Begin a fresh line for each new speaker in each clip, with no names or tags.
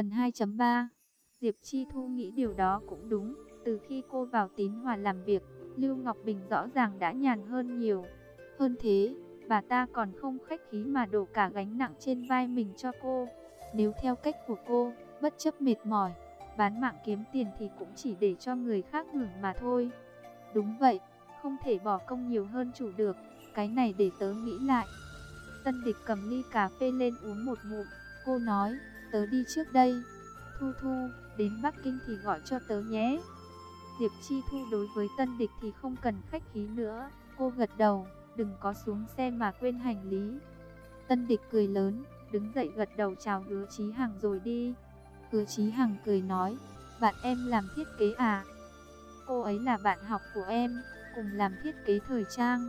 Phần 2.3 Diệp Chi Thu nghĩ điều đó cũng đúng. Từ khi cô vào tín hòa làm việc, Lưu Ngọc Bình rõ ràng đã nhàn hơn nhiều. Hơn thế, bà ta còn không khách khí mà đổ cả gánh nặng trên vai mình cho cô. Nếu theo cách của cô, bất chấp mệt mỏi, bán mạng kiếm tiền thì cũng chỉ để cho người khác hưởng mà thôi. Đúng vậy, không thể bỏ công nhiều hơn chủ được, cái này để tớ nghĩ lại. Tân địch cầm ly cà phê lên uống một ngụm, cô nói, tớ đi trước đây. Thu Thu, đến Bắc Kinh thì gọi cho tớ nhé. Diệp Chi Thu đối với tân địch thì không cần khách khí nữa, cô gật đầu, đừng có xuống xe mà quên hành lý. Tân địch cười lớn, đứng dậy gật đầu chào hứa Chí Hằng rồi đi. Hứa Chí Hằng cười nói, bạn em làm thiết kế à? Cô ấy là bạn học của em, cùng làm thiết kế thời trang.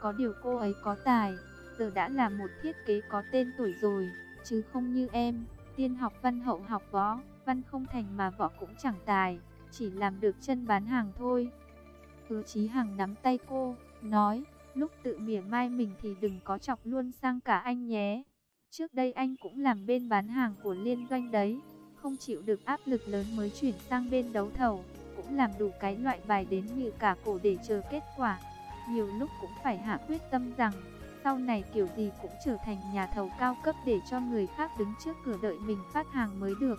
Có điều cô ấy có tài, giờ đã là một thiết kế có tên tuổi rồi, chứ không như em, tiên học văn hậu học võ, văn không thành mà võ cũng chẳng tài, chỉ làm được chân bán hàng thôi. Hứa Chí Hằng nắm tay cô, nói, lúc tự mỉa mai mình thì đừng có chọc luôn sang cả anh nhé. Trước đây anh cũng làm bên bán hàng của liên doanh đấy, không chịu được áp lực lớn mới chuyển sang bên đấu thầu, cũng làm đủ cái loại bài đến như cả cổ để chờ kết quả. Nhiều lúc cũng phải hạ quyết tâm rằng, sau này kiểu gì cũng trở thành nhà thầu cao cấp để cho người khác đứng trước cửa đợi mình phát hàng mới được.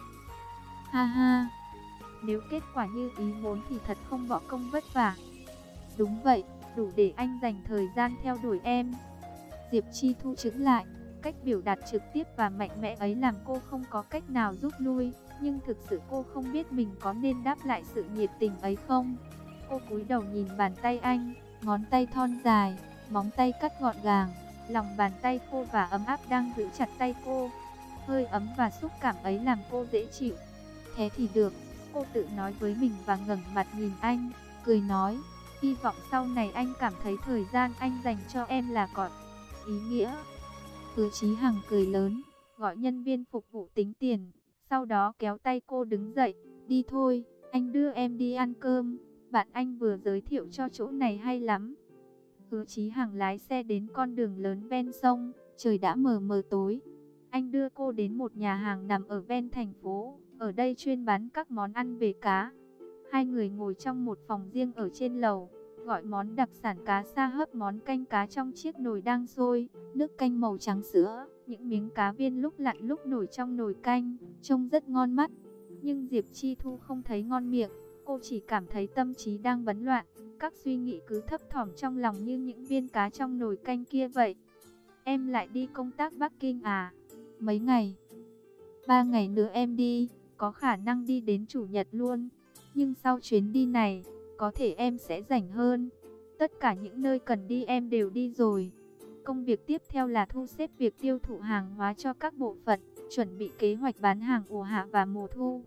Ha ha, nếu kết quả như ý muốn thì thật không bỏ công vất vả. Đúng vậy, đủ để anh dành thời gian theo đuổi em. Diệp Chi thu chứng lại, cách biểu đạt trực tiếp và mạnh mẽ ấy làm cô không có cách nào rút lui, nhưng thực sự cô không biết mình có nên đáp lại sự nhiệt tình ấy không. Cô cúi đầu nhìn bàn tay anh, ngón tay thon dài, móng tay cắt gọn gàng, lòng bàn tay khô và ấm áp đang giữ chặt tay cô. Hơi ấm và xúc cảm ấy làm cô dễ chịu. Thế thì được, cô tự nói với mình và ngẩng mặt nhìn anh, cười nói, hy vọng sau này anh cảm thấy thời gian anh dành cho em là còn ý nghĩa. Hứa Chí Hằng cười lớn, gọi nhân viên phục vụ tính tiền, sau đó kéo tay cô đứng dậy, đi thôi, anh đưa em đi ăn cơm, bạn anh vừa giới thiệu cho chỗ này hay lắm. Hứa Chí hàng lái xe đến con đường lớn ven sông, trời đã mờ mờ tối. Anh đưa cô đến một nhà hàng nằm ở ven thành phố, ở đây chuyên bán các món ăn về cá. Hai người ngồi trong một phòng riêng ở trên lầu, gọi món đặc sản cá sa hấp món canh cá trong chiếc nồi đang sôi, nước canh màu trắng sữa, những miếng cá viên lúc lặn lúc nổi trong nồi canh, trông rất ngon mắt. Nhưng Diệp Chi Thu không thấy ngon miệng, cô chỉ cảm thấy tâm trí đang bấn loạn, các suy nghĩ cứ thấp thỏm trong lòng như những viên cá trong nồi canh kia vậy. Em lại đi công tác Bắc Kinh à? Mấy ngày? Ba ngày nữa em đi, có khả năng đi đến Chủ nhật luôn. Nhưng sau chuyến đi này, có thể em sẽ rảnh hơn. Tất cả những nơi cần đi em đều đi rồi. Công việc tiếp theo là thu xếp việc tiêu thụ hàng hóa cho các bộ phận, chuẩn bị kế hoạch bán hàng ủ hạ và mùa thu.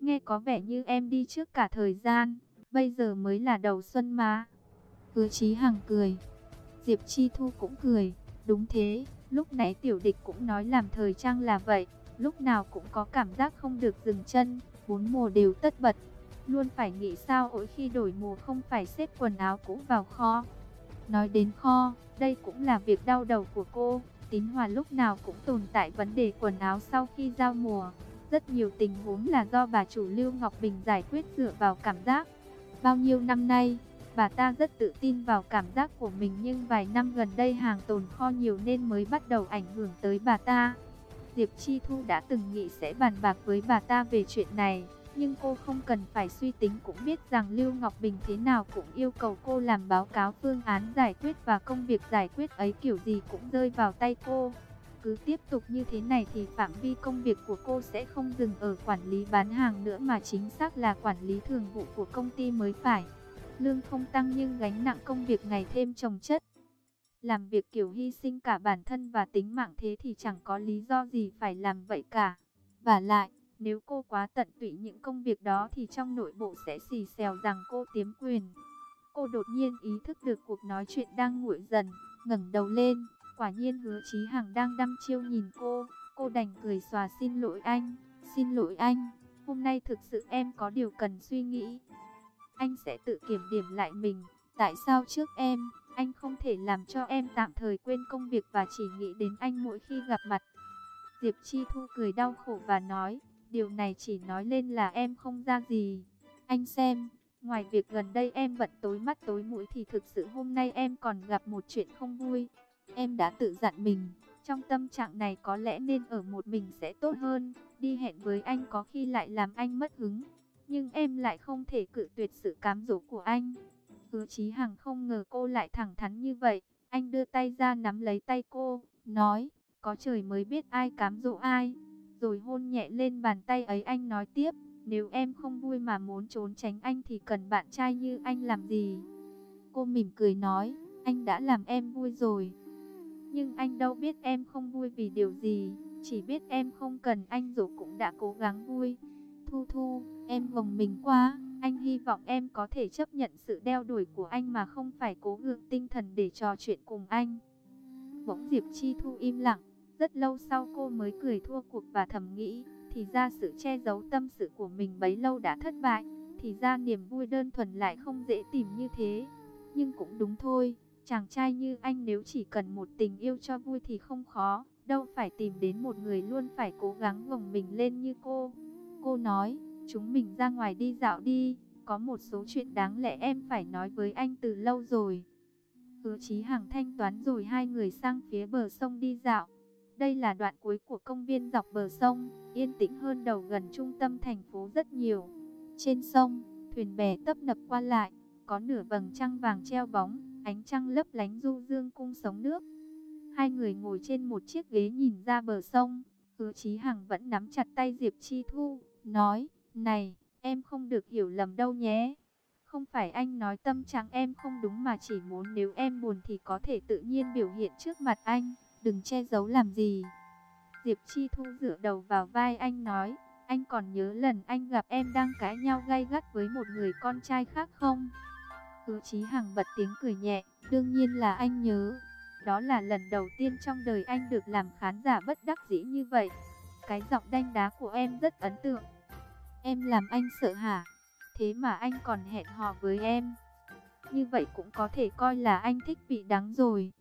Nghe có vẻ như em đi trước cả thời gian, bây giờ mới là đầu xuân mà. Hứa Chí Hằng cười, Diệp Chi Thu cũng cười, đúng thế, lúc nãy tiểu địch cũng nói làm thời trang là vậy, lúc nào cũng có cảm giác không được dừng chân, bốn mùa đều tất bật. Luôn phải nghĩ sao ỗi khi đổi mùa không phải xếp quần áo cũ vào kho. Nói đến kho, đây cũng là việc đau đầu của cô. Tín Hòa lúc nào cũng tồn tại vấn đề quần áo sau khi giao mùa. Rất nhiều tình huống là do bà chủ Lưu Ngọc Bình giải quyết dựa vào cảm giác. Bao nhiêu năm nay, bà ta rất tự tin vào cảm giác của mình nhưng vài năm gần đây hàng tồn kho nhiều nên mới bắt đầu ảnh hưởng tới bà ta. Diệp Chi Thu đã từng nghĩ sẽ bàn bạc với bà ta về chuyện này. Nhưng cô không cần phải suy tính cũng biết rằng Lưu Ngọc Bình thế nào cũng yêu cầu cô làm báo cáo phương án giải quyết và công việc giải quyết ấy kiểu gì cũng rơi vào tay cô. Cứ tiếp tục như thế này thì phạm vi công việc của cô sẽ không dừng ở quản lý bán hàng nữa mà chính xác là quản lý thường vụ của công ty mới phải. Lương không tăng nhưng gánh nặng công việc ngày thêm chồng chất. Làm việc kiểu hy sinh cả bản thân và tính mạng thế thì chẳng có lý do gì phải làm vậy cả. Và lại, nếu cô quá tận tụy những công việc đó thì trong nội bộ sẽ xì xèo rằng cô tiếm quyền. Cô đột nhiên ý thức được cuộc nói chuyện đang nguội dần, ngẩng đầu lên, quả nhiên hứa Chí Hằng đang đăm chiêu nhìn cô, cô đành cười xòa xin lỗi anh, xin lỗi anh, hôm nay thực sự em có điều cần suy nghĩ. Anh sẽ tự kiểm điểm lại mình, tại sao trước em, anh không thể làm cho em tạm thời quên công việc và chỉ nghĩ đến anh mỗi khi gặp mặt. Diệp Chi Thu cười đau khổ và nói, Điều này chỉ nói lên là em không ra gì. Anh xem, ngoài việc gần đây em bận tối mắt tối mũi thì thực sự hôm nay em còn gặp một chuyện không vui. Em đã tự dặn mình, trong tâm trạng này có lẽ nên ở một mình sẽ tốt hơn. Đi hẹn với anh có khi lại làm anh mất hứng. Nhưng em lại không thể cự tuyệt sự cám dỗ của anh. Hứa Chí Hằng không ngờ cô lại thẳng thắn như vậy. Anh đưa tay ra nắm lấy tay cô, nói, có trời mới biết ai cám dỗ ai. Rồi hôn nhẹ lên bàn tay ấy anh nói tiếp, nếu em không vui mà muốn trốn tránh anh thì cần bạn trai như anh làm gì? Cô mỉm cười nói, anh đã làm em vui rồi. Nhưng anh đâu biết em không vui vì điều gì, chỉ biết em không cần anh dù cũng đã cố gắng vui. Thu Thu, em gồng mình quá, anh hy vọng em có thể chấp nhận sự đeo đuổi của anh mà không phải cố gượng tinh thần để trò chuyện cùng anh. Bỗng Diệp Chi Thu im lặng, rất lâu sau cô mới cười thua cuộc và thầm nghĩ, thì ra sự che giấu tâm sự của mình bấy lâu đã thất bại, thì ra niềm vui đơn thuần lại không dễ tìm như thế. Nhưng cũng đúng thôi, chàng trai như anh nếu chỉ cần một tình yêu cho vui thì không khó, đâu phải tìm đến một người luôn phải cố gắng gồng mình lên như cô. Cô nói, chúng mình ra ngoài đi dạo đi, có một số chuyện đáng lẽ em phải nói với anh từ lâu rồi. Hứa Chí Hằng thanh toán rồi hai người sang phía bờ sông đi dạo. Đây là đoạn cuối của công viên dọc bờ sông, yên tĩnh hơn đầu gần trung tâm thành phố rất nhiều. Trên sông, thuyền bè tấp nập qua lại, có nửa vầng trăng vàng treo bóng, ánh trăng lấp lánh du dương cung sống nước. Hai người ngồi trên một chiếc ghế nhìn ra bờ sông, hứa Chí Hằng vẫn nắm chặt tay Diệp Chi Thu, nói, này, em không được hiểu lầm đâu nhé. Không phải anh nói tâm trạng em không đúng mà chỉ muốn nếu em buồn thì có thể tự nhiên biểu hiện trước mặt anh, đừng che giấu làm gì. Diệp Chi Thu dựa đầu vào vai anh nói, anh còn nhớ lần anh gặp em đang cãi nhau gay gắt với một người con trai khác không? Hứa Chí Hằng bật tiếng cười nhẹ, đương nhiên là anh nhớ. Đó là lần đầu tiên trong đời anh được làm khán giả bất đắc dĩ như vậy. Cái giọng đanh đá của em rất ấn tượng. Em làm anh sợ hả? Thế mà anh còn hẹn hò với em. Như vậy cũng có thể coi là anh thích vị đắng rồi.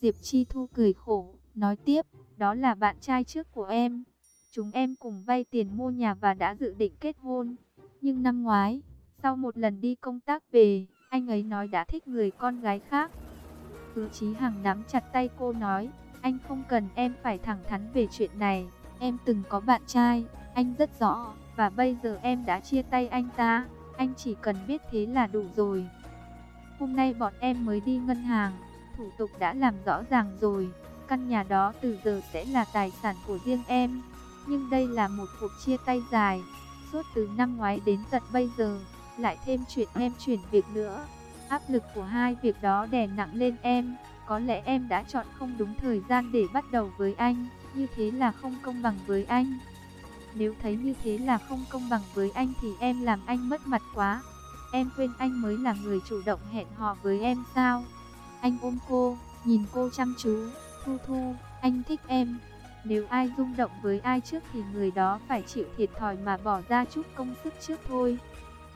Diệp Chi Thu cười khổ, nói tiếp, đó là bạn trai trước của em. Chúng em cùng vay tiền mua nhà và đã dự định kết hôn. Nhưng năm ngoái, sau một lần đi công tác về, anh ấy nói đã thích người con gái khác. Hứa Chí Hằng nắm chặt tay cô nói, anh không cần em phải thẳng thắn về chuyện này. Em từng có bạn trai, anh rất rõ. Và bây giờ em đã chia tay anh ta, anh chỉ cần biết thế là đủ rồi. Hôm nay bọn em mới đi ngân hàng, thủ tục đã làm rõ ràng rồi. Căn nhà đó từ giờ sẽ là tài sản của riêng em. Nhưng đây là một cuộc chia tay dài, suốt từ năm ngoái đến tận bây giờ, lại thêm chuyện em chuyển việc nữa. Áp lực của hai việc đó đè nặng lên em, có lẽ em đã chọn không đúng thời gian để bắt đầu với anh, như thế là không công bằng với anh. Nếu thấy như thế là không công bằng với anh thì em làm anh mất mặt quá. Em quên anh mới là người chủ động hẹn hò với em sao? Anh ôm cô, nhìn cô chăm chú. Thu Thu, anh thích em. Nếu ai rung động với ai trước thì người đó phải chịu thiệt thòi mà bỏ ra chút công sức trước thôi.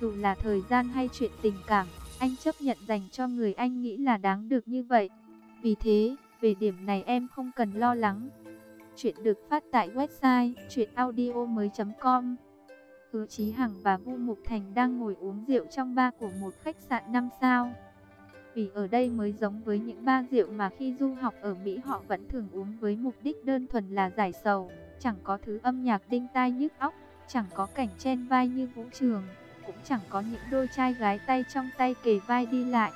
Dù là thời gian hay chuyện tình cảm, anh chấp nhận dành cho người anh nghĩ là đáng được như vậy. Vì thế, về điểm này em không cần lo lắng. Chuyện được phát tại website chuyenaudio.com Hứa Chí Hằng và Vu Mục Thành đang ngồi uống rượu trong ba của một khách sạn 5 sao. Vì ở đây mới giống với những ba rượu mà khi du học ở Mỹ họ vẫn thường uống với mục đích đơn thuần là giải sầu. Chẳng có thứ âm nhạc đinh tai nhức óc, chẳng có cảnh chen vai như vũ trường, cũng chẳng có những đôi trai gái tay trong tay kề vai đi lại.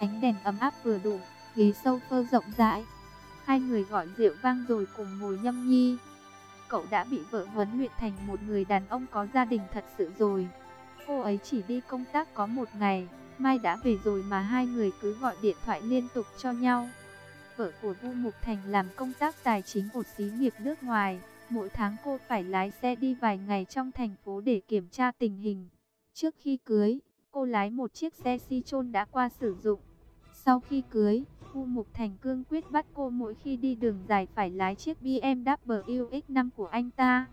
Ánh đèn ấm áp vừa đủ, ghế sofa rộng rãi, Hai người gọi rượu vang rồi cùng ngồi nhâm nhi. Cậu đã bị vợ huấn luyện thành một người đàn ông có gia đình thật sự rồi. Cô ấy chỉ đi công tác có một ngày, mai đã về rồi mà hai người cứ gọi điện thoại liên tục cho nhau. Vợ của Vu Mục Thành làm công tác tài chính một xí nghiệp nước ngoài. Mỗi tháng cô phải lái xe đi vài ngày trong thành phố để kiểm tra tình hình. Trước khi cưới, cô lái một chiếc xe Citroen đã qua sử dụng. Sau khi cưới, Vu Mục Thành cương quyết bắt cô mỗi khi đi đường dài phải lái chiếc BMW X5 của anh ta.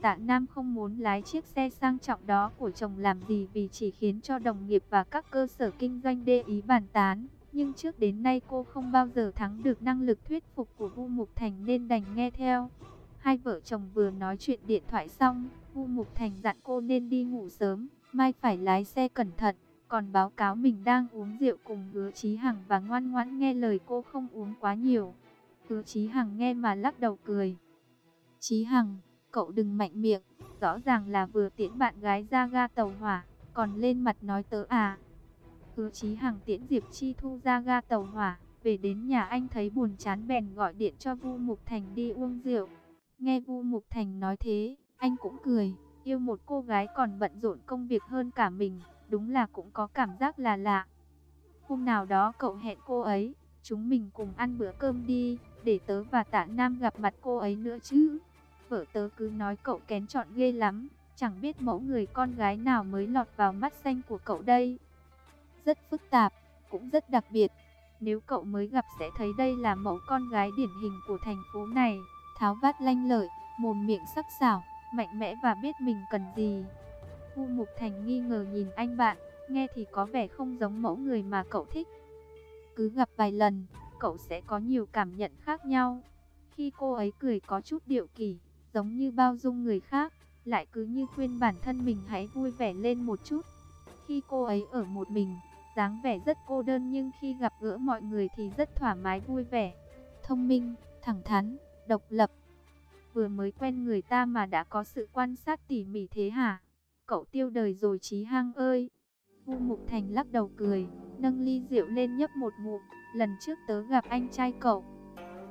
Tạ Nam không muốn lái chiếc xe sang trọng đó của chồng làm gì vì chỉ khiến cho đồng nghiệp và các cơ sở kinh doanh đê ý bàn tán. Nhưng trước đến nay cô không bao giờ thắng được năng lực thuyết phục của Vu Mục Thành nên đành nghe theo. Hai vợ chồng vừa nói chuyện điện thoại xong, Vu Mục Thành dặn cô nên đi ngủ sớm, mai phải lái xe cẩn thận, còn báo cáo mình đang uống rượu cùng Hứa Chí Hằng và ngoan ngoãn nghe lời cô không uống quá nhiều. Hứa Chí Hằng nghe mà lắc đầu cười. Chí Hằng, cậu đừng mạnh miệng, rõ ràng là vừa tiễn bạn gái ra ga tàu hỏa, còn lên mặt nói tớ à. Hứa Chí Hằng tiễn Diệp Chi Thu ra ga tàu hỏa, về đến nhà anh thấy buồn chán bèn gọi điện cho Vu Mục Thành đi uống rượu. Nghe Vu Mục Thành nói thế, anh cũng cười, yêu một cô gái còn bận rộn công việc hơn cả mình, đúng là cũng có cảm giác là lạ. Hôm nào đó cậu hẹn cô ấy, chúng mình cùng ăn bữa cơm đi, để tớ và tạ Nam gặp mặt cô ấy nữa chứ. Vợ tớ cứ nói cậu kén chọn ghê lắm, chẳng biết mẫu người con gái nào mới lọt vào mắt xanh của cậu đây. Rất phức tạp, cũng rất đặc biệt. Nếu cậu mới gặp sẽ thấy đây là mẫu con gái điển hình của thành phố này, tháo vát lanh lợi, mồm miệng sắc sảo, mạnh mẽ và biết mình cần gì. U Mục Thành nghi ngờ nhìn anh bạn, nghe thì có vẻ không giống mẫu người mà cậu thích. Cứ gặp vài lần, cậu sẽ có nhiều cảm nhận khác nhau. Khi cô ấy cười có chút điệu kỳ, giống như bao dung người khác, lại cứ như khuyên bản thân mình hãy vui vẻ lên một chút. Khi cô ấy ở một mình, dáng vẻ rất cô đơn nhưng khi gặp gỡ mọi người thì rất thoải mái vui vẻ. Thông minh, thẳng thắn, độc lập. Vừa mới quen người ta mà đã có sự quan sát tỉ mỉ thế hả? Cậu tiêu đời rồi Chí Hang ơi. Vu Mục Thành lắc đầu cười, nâng ly rượu lên nhấp một ngụm. Lần trước tớ gặp anh trai cậu,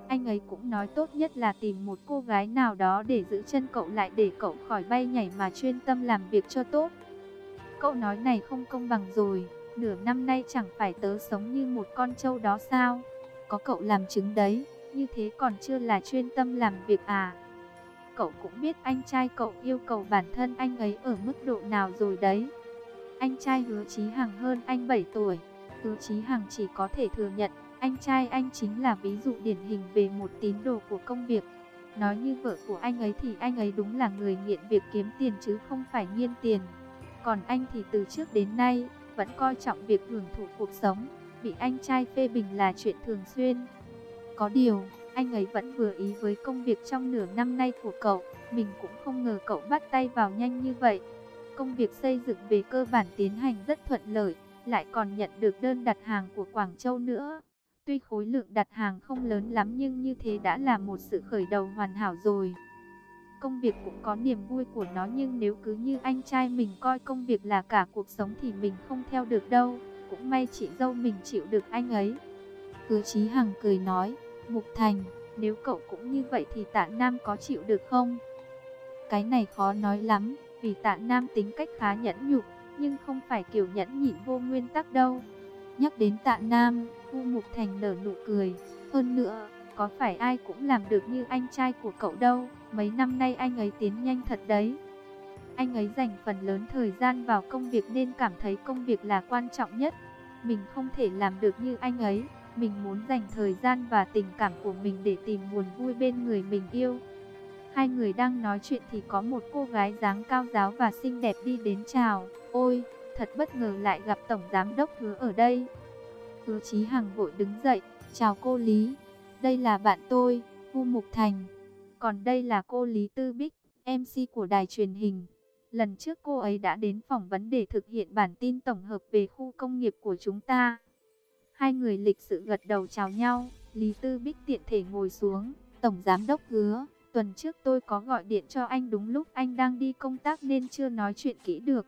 anh ấy cũng nói tốt nhất là tìm một cô gái nào đó để giữ chân cậu lại để cậu khỏi bay nhảy mà chuyên tâm làm việc cho tốt. Cậu nói này không công bằng rồi, nửa năm nay chẳng phải tớ sống như một con trâu đó sao? Có cậu làm chứng đấy, như thế còn chưa là chuyên tâm làm việc à? Cậu cũng biết anh trai cậu yêu cầu bản thân anh ấy ở mức độ nào rồi đấy. Anh trai hứa Chí Hằng hơn anh 7 tuổi, hứa Chí Hằng chỉ có thể thừa nhận anh trai anh chính là ví dụ điển hình về một tín đồ của công việc. Nói như vợ của anh ấy thì anh ấy đúng là người nghiện việc kiếm tiền chứ không phải nghiên tiền. Còn anh thì từ trước đến nay vẫn coi trọng việc hưởng thụ cuộc sống, bị anh trai phê bình là chuyện thường xuyên. Có điều, anh ấy vẫn vừa ý với công việc trong nửa năm nay của cậu, mình cũng không ngờ cậu bắt tay vào nhanh như vậy. Công việc xây dựng về cơ bản tiến hành rất thuận lợi, lại còn nhận được đơn đặt hàng của Quảng Châu nữa. Tuy khối lượng đặt hàng không lớn lắm nhưng như thế đã là một sự khởi đầu hoàn hảo rồi. Công việc cũng có niềm vui của nó nhưng nếu cứ như anh trai mình coi công việc là cả cuộc sống thì mình không theo được đâu. Cũng may chị dâu mình chịu được anh ấy. Hứa Chí Hằng cười nói, Mục Thành, nếu cậu cũng như vậy thì tạ Nam có chịu được không? Cái này khó nói lắm, vì tạ Nam tính cách khá nhẫn nhục, nhưng không phải kiểu nhẫn nhịn vô nguyên tắc đâu. Nhắc đến tạ Nam, Vu Mục Thành nở nụ cười. Hơn nữa, có phải ai cũng làm được như anh trai của cậu đâu. Mấy năm nay anh ấy tiến nhanh thật đấy. Anh ấy dành phần lớn thời gian vào công việc nên cảm thấy công việc là quan trọng nhất. Mình không thể làm được như anh ấy. Mình muốn dành thời gian và tình cảm của mình để tìm nguồn vui bên người mình yêu. Hai người đang nói chuyện thì có một cô gái dáng cao giáo và xinh đẹp đi đến chào. Ôi, thật bất ngờ lại gặp Tổng Giám Đốc Hứa ở đây. Hứa Chí Hằng vội đứng dậy, chào cô Lý, đây là bạn tôi, Vu Mục Thành. Còn đây là cô Lý Tư Bích, MC của đài truyền hình. Lần trước cô ấy đã đến phỏng vấn để thực hiện bản tin tổng hợp về khu công nghiệp của chúng ta. Hai người lịch sự gật đầu chào nhau, Lý Tư Bích tiện thể ngồi xuống, Tổng Giám Đốc hứa. Tuần trước tôi có gọi điện cho anh đúng lúc anh đang đi công tác nên chưa nói chuyện kỹ được.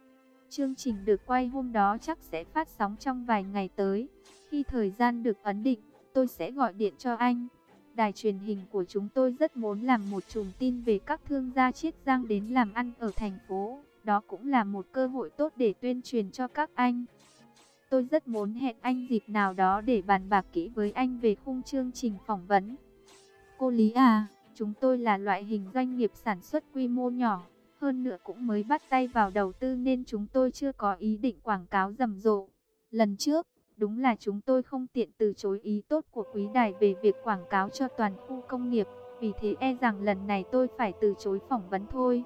Chương trình được quay hôm đó chắc sẽ phát sóng trong vài ngày tới. Khi thời gian được ấn định, tôi sẽ gọi điện cho anh. Đài truyền hình của chúng tôi rất muốn làm một chùm tin về các thương gia chiết giang đến làm ăn ở thành phố. Đó cũng là một cơ hội tốt để tuyên truyền cho các anh. Tôi rất muốn hẹn anh dịp nào đó để bàn bạc kỹ với anh về khung chương trình phỏng vấn. Cô Lý à, chúng tôi là loại hình doanh nghiệp sản xuất quy mô nhỏ. Hơn nữa cũng mới bắt tay vào đầu tư nên chúng tôi chưa có ý định quảng cáo rầm rộ. Lần trước, đúng là chúng tôi không tiện từ chối ý tốt của quý đài về việc quảng cáo cho toàn khu công nghiệp. Vì thế e rằng lần này tôi phải từ chối phỏng vấn thôi.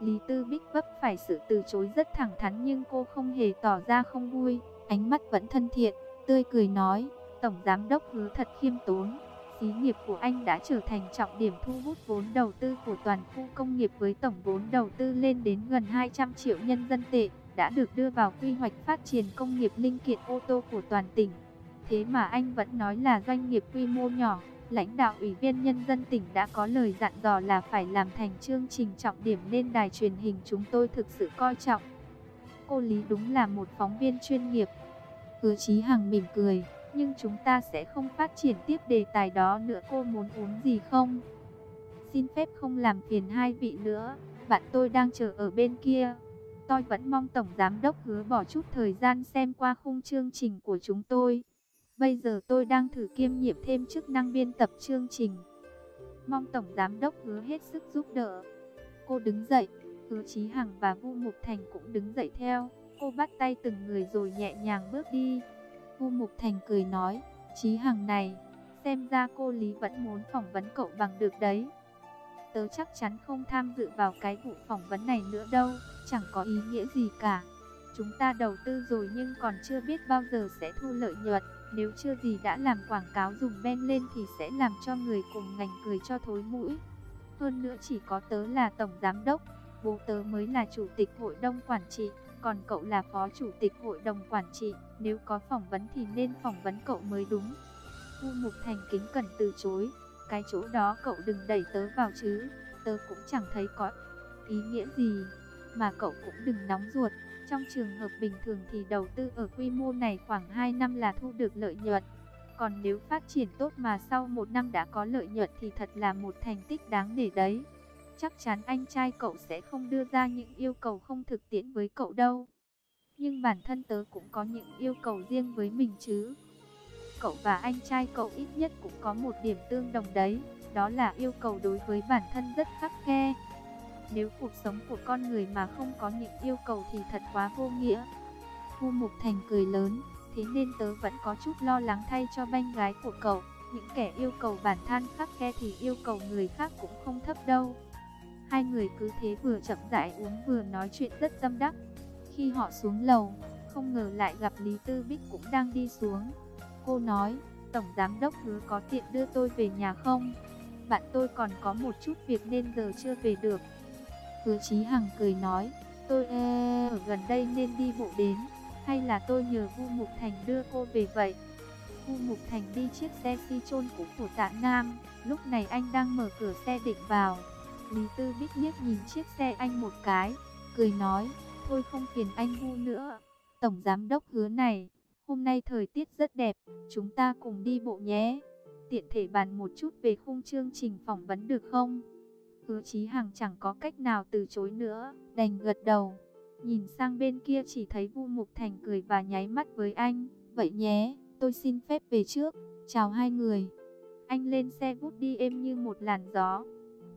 Lý Tư Bích vấp phải sự từ chối rất thẳng thắn nhưng cô không hề tỏ ra không vui. Ánh mắt vẫn thân thiện, tươi cười nói, Tổng Giám Đốc hứa thật khiêm tốn. Xí nghiệp của anh đã trở thành trọng điểm thu hút vốn đầu tư của toàn khu công nghiệp với tổng vốn đầu tư lên đến gần 200 triệu nhân dân tệ, đã được đưa vào quy hoạch phát triển công nghiệp linh kiện ô tô của toàn tỉnh. Thế mà anh vẫn nói là doanh nghiệp quy mô nhỏ, lãnh đạo Ủy viên Nhân dân tỉnh đã có lời dặn dò là phải làm thành chương trình trọng điểm nên đài truyền hình chúng tôi thực sự coi trọng. Cô Lý đúng là một phóng viên chuyên nghiệp. Hứa Chí Hằng mỉm cười, nhưng chúng ta sẽ không phát triển tiếp đề tài đó nữa cô muốn uống gì không? Xin phép không làm phiền hai vị nữa, bạn tôi đang chờ ở bên kia. Tôi vẫn mong Tổng Giám Đốc hứa bỏ chút thời gian xem qua khung chương trình của chúng tôi. Bây giờ tôi đang thử kiêm nhiệm thêm chức năng biên tập chương trình. Mong Tổng Giám Đốc hứa hết sức giúp đỡ. Cô đứng dậy, hứa Chí Hằng và Vu Mục Thành cũng đứng dậy theo. Cô bắt tay từng người rồi nhẹ nhàng bước đi. Vu Mục Thành cười nói, Chí Hằng này, xem ra cô Lý vẫn muốn phỏng vấn cậu bằng được đấy. Tớ chắc chắn không tham dự vào cái vụ phỏng vấn này nữa đâu, chẳng có ý nghĩa gì cả. Chúng ta đầu tư rồi nhưng còn chưa biết bao giờ sẽ thu lợi nhuận. Nếu chưa gì đã làm quảng cáo dùng ben lên thì sẽ làm cho người cùng ngành cười cho thối mũi. Hơn nữa chỉ có tớ là tổng giám đốc, bố tớ mới là chủ tịch hội đồng quản trị, còn cậu là phó chủ tịch hội đồng quản trị. Nếu có phỏng vấn thì nên phỏng vấn cậu mới đúng. Vu Mục Thành kính cẩn từ chối, cái chỗ đó cậu đừng đẩy tớ vào chứ, tớ cũng chẳng thấy có ý nghĩa gì, mà cậu cũng đừng nóng ruột. Trong trường hợp bình thường thì đầu tư ở quy mô này khoảng 2 năm là thu được lợi nhuận. Còn nếu phát triển tốt mà sau một năm đã có lợi nhuận thì thật là một thành tích đáng để đấy. Chắc chắn anh trai cậu sẽ không đưa ra những yêu cầu không thực tiễn với cậu đâu. Nhưng bản thân tớ cũng có những yêu cầu riêng với mình chứ. Cậu và anh trai cậu ít nhất cũng có một điểm tương đồng đấy. Đó là yêu cầu đối với bản thân rất khắc khe. Nếu cuộc sống của con người mà không có những yêu cầu thì thật quá vô nghĩa. Thu Mục Thành cười lớn, thế nên tớ vẫn có chút lo lắng thay cho banh gái của cậu. Những kẻ yêu cầu bản thân khắc khe thì yêu cầu người khác cũng không thấp đâu. Hai người cứ thế vừa chậm rãi uống vừa nói chuyện rất tâm đắc. Khi họ xuống lầu, không ngờ lại gặp Lý Tư Bích cũng đang đi xuống. Cô nói, Tổng Giám Đốc hứa có tiện đưa tôi về nhà không? Bạn tôi còn có một chút việc nên giờ chưa về được. Hứa Chí Hằng cười nói, tôi e ở gần đây nên đi bộ đến, hay là tôi nhờ Vu Mục Thành đưa cô về vậy? Vu Mục Thành đi chiếc xe si chôn cũ của Tạ Nam, lúc này anh đang mở cửa xe định vào. Lý Tư Bích liếc nhìn chiếc xe anh một cái, cười nói, thôi không phiền anh Vu nữa. Tổng Giám Đốc hứa này, hôm nay thời tiết rất đẹp, chúng ta cùng đi bộ nhé. Tiện thể bàn một chút về khung chương trình phỏng vấn được không? Hứa Chí Hằng chẳng có cách nào từ chối nữa, đành gật đầu. Nhìn sang bên kia chỉ thấy Vu Mục Thành cười và nháy mắt với anh. Vậy nhé, tôi xin phép về trước. Chào hai người. Anh lên xe vút đi êm như một làn gió.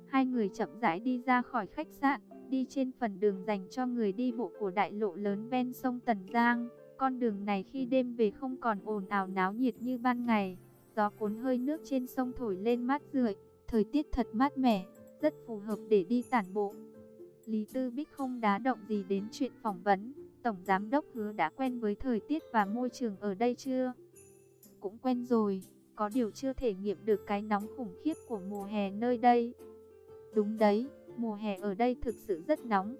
Hai người chậm rãi đi ra khỏi khách sạn, đi trên phần đường dành cho người đi bộ của đại lộ lớn ven sông Tần Giang. Con đường này khi đêm về không còn ồn ào náo nhiệt như ban ngày. Gió cuốn hơi nước trên sông thổi lên mát rượi, thời tiết thật mát mẻ rất phù hợp để đi tản bộ. Lý Tư Bích không đá động gì đến chuyện phỏng vấn, Tổng Giám Đốc hứa đã quen với thời tiết và môi trường ở đây chưa? Cũng quen rồi, có điều chưa thể nghiệm được cái nóng khủng khiếp của mùa hè nơi đây. Đúng đấy, mùa hè ở đây thực sự rất nóng.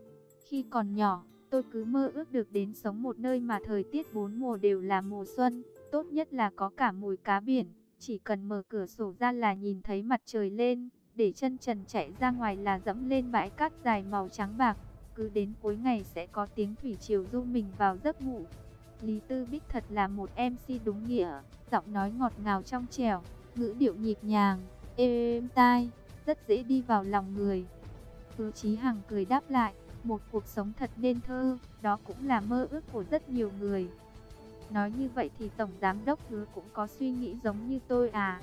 Khi còn nhỏ, tôi cứ mơ ước được đến sống một nơi mà thời tiết bốn mùa đều là mùa xuân, tốt nhất là có cả mùi cá biển, chỉ cần mở cửa sổ ra là nhìn thấy mặt trời lên để chân trần chạy ra ngoài là dẫm lên bãi cát dài màu trắng bạc. Cứ đến cuối ngày sẽ có tiếng thủy triều du mình vào giấc ngủ. Lý Tư Bích thật là một MC đúng nghĩa, giọng nói ngọt ngào trong trẻo, ngữ điệu nhịp nhàng, êm tai, rất dễ đi vào lòng người. Hứa Chí Hằng cười đáp lại, một cuộc sống thật nên thơ, đó cũng là mơ ước của rất nhiều người. Nói như vậy thì Tổng Giám Đốc Hứa cũng có suy nghĩ giống như tôi à.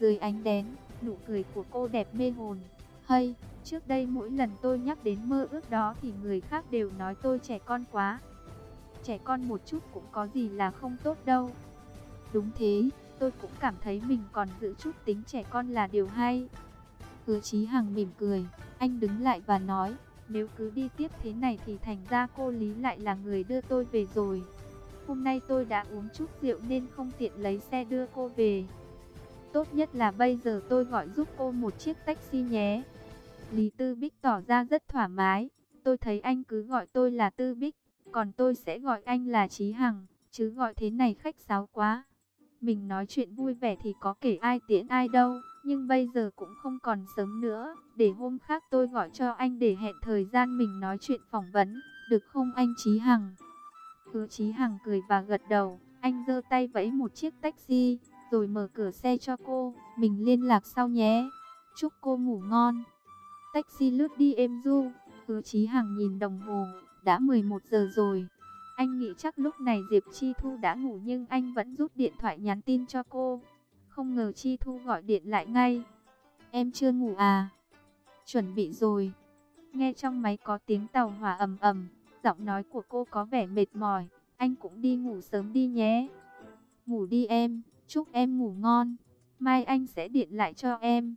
Dưới ánh đèn, Nụ cười của cô đẹp mê hồn. Hay, trước đây mỗi lần tôi nhắc đến mơ ước đó thì người khác đều nói tôi trẻ con quá. Trẻ con một chút cũng có gì là không tốt đâu. Đúng thế, tôi cũng cảm thấy mình còn giữ chút tính trẻ con là điều hay. Hứa Chí Hằng mỉm cười, anh đứng lại và nói, nếu cứ đi tiếp thế này thì thành ra cô Lý lại là người đưa tôi về rồi. Hôm nay tôi đã uống chút rượu nên không tiện lấy xe đưa cô về. Tốt nhất là bây giờ tôi gọi giúp cô một chiếc taxi nhé. Lý Tư Bích tỏ ra rất thoải mái. Tôi thấy anh cứ gọi tôi là Tư Bích, còn tôi sẽ gọi anh là Chí Hằng, chứ gọi thế này khách sáo quá. Mình nói chuyện vui vẻ thì có kể ai tiễn ai đâu, nhưng bây giờ cũng không còn sớm nữa. Để hôm khác tôi gọi cho anh để hẹn thời gian mình nói chuyện phỏng vấn, được không anh Chí Hằng? Hứa Chí Hằng cười và gật đầu, anh giơ tay vẫy một chiếc taxi, rồi mở cửa xe cho cô, mình liên lạc sau nhé. Chúc cô ngủ ngon. Taxi lướt đi êm du, hứa Chí Hằng nhìn đồng hồ, đã 11 giờ rồi. Anh nghĩ chắc lúc này Diệp Chi Thu đã ngủ nhưng anh vẫn rút điện thoại nhắn tin cho cô. Không ngờ Chi Thu gọi điện lại ngay. Em chưa ngủ à? Chuẩn bị rồi. Nghe trong máy có tiếng tàu hỏa ầm ầm, giọng nói của cô có vẻ mệt mỏi. Anh cũng đi ngủ sớm đi nhé. Ngủ đi em, chúc em ngủ ngon. Mai anh sẽ điện lại cho em.